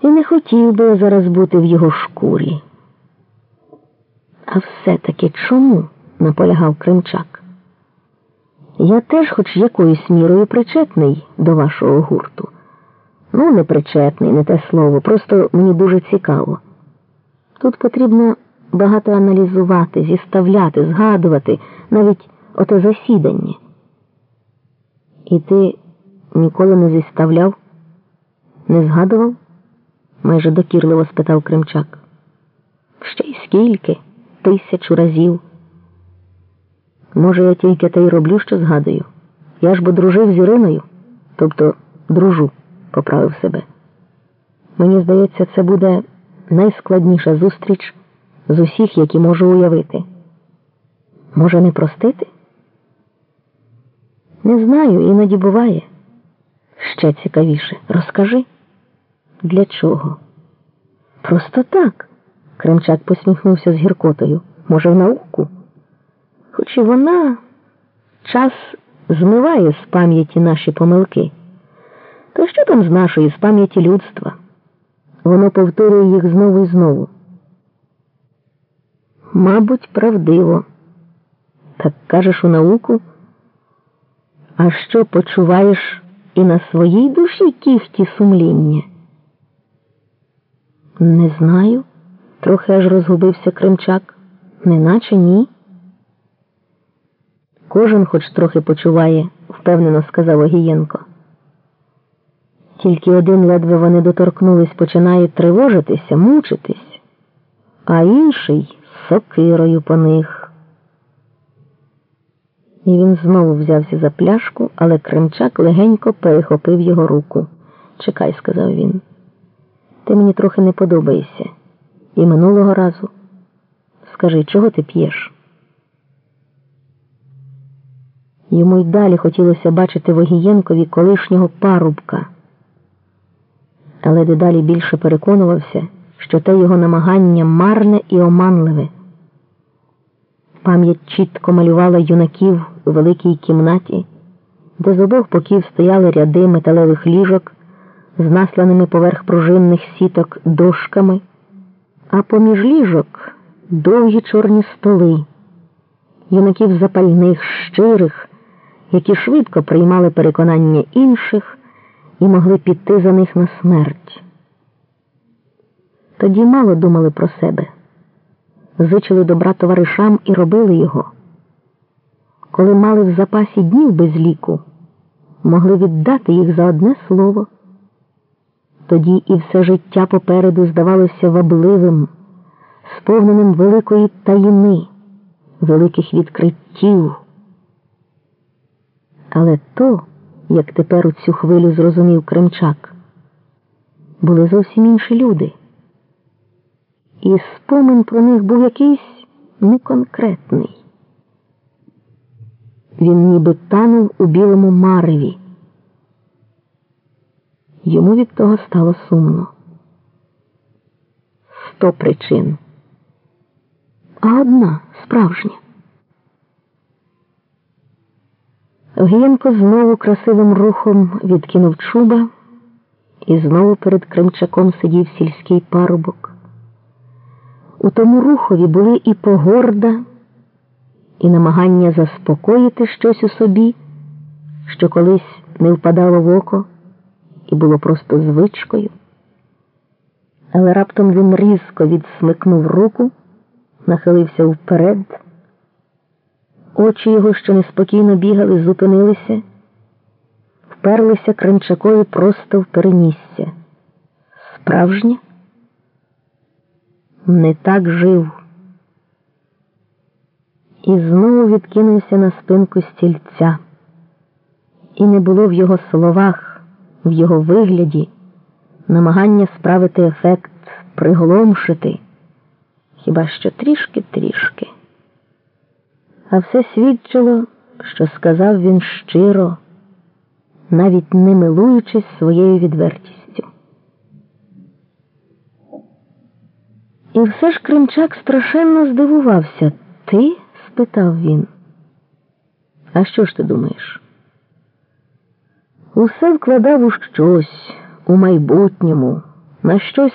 І не хотів би зараз бути в його шкурі. А все-таки чому? наполягав Кримчак. Я теж хоч якоюсь мірою причетний до вашого гурту. Ну, не причетний, не те слово, просто мені дуже цікаво. Тут потрібно багато аналізувати, зіставляти, згадувати, навіть оте засідання. І ти ніколи не зіставляв, не згадував? Майже докірливо спитав Кримчак. Ще й скільки? Тисячу разів. Може, я тільки те й роблю, що згадую. Я ж бо дружив з Іриною, тобто дружу, поправив себе. Мені здається, це буде найскладніша зустріч з усіх, які можу уявити. Може, не простити? Не знаю, іноді буває. Ще цікавіше. Розкажи. Для чого? Просто так. Кримчак посміхнувся з гіркотою. Може, в науку? Хоч і вона час змиває з пам'яті наші помилки. То що там з нашої, з пам'яті людства? Воно повторює їх знову і знову. Мабуть, правдиво. Так кажеш у науку. А що почуваєш і на своїй душі кіхті сумління? Не знаю, трохи аж розгубився Кримчак. Неначе ні. Кожен хоч трохи почуває, впевнено сказав Огієнко. Тільки один ледве вони доторкнулись, починає тривожитися, мучитись, а інший сокирою по них. І він знову взявся за пляшку, але Кримчак легенько перехопив його руку. Чекай, сказав він. Ти мені трохи не подобаєшся. І минулого разу. Скажи, чого ти п'єш? Йому й далі хотілося бачити Вогієнкові колишнього парубка, але дедалі більше переконувався, що те його намагання марне і оманливе. Пам'ять чітко малювала юнаків у великій кімнаті, де з обох боків стояли ряди металевих ліжок з насланими поверх пружинних сіток дошками, а поміж ліжок довгі чорні столи, юнаків запальних, щирих, які швидко приймали переконання інших і могли піти за них на смерть. Тоді мало думали про себе, зичили добра товаришам і робили його. Коли мали в запасі днів без ліку, могли віддати їх за одне слово. Тоді і все життя попереду здавалося вабливим, сповненим великої таїни, великих відкриттів. Але то, як тепер у цю хвилю зрозумів Кримчак, були зовсім інші люди. І спомин про них був якийсь неконкретний. Він ніби танув у білому мареві. Йому від того стало сумно. Сто причин. А одна справжня. Огієнко знову красивим рухом відкинув чуба, і знову перед Кримчаком сидів сільський парубок. У тому рухові були і погорда, і намагання заспокоїти щось у собі, що колись не впадало в око і було просто звичкою. Але раптом він різко відсмикнув руку, нахилився вперед. Очі його, що неспокійно бігали, зупинилися, вперлися Кримчакові просто в перенісся. Справжнє? Не так жив. І знову відкинувся на спинку стільця. І не було в його словах, в його вигляді, намагання справити ефект, приголомшити, хіба що трішки-трішки. А все свідчило, що сказав він щиро, навіть не милуючись своєю відвертістю. І все ж Кримчак страшенно здивувався. Ти? спитав він. А що ж ти думаєш? Усе вкладав у щось, у майбутньому, на щось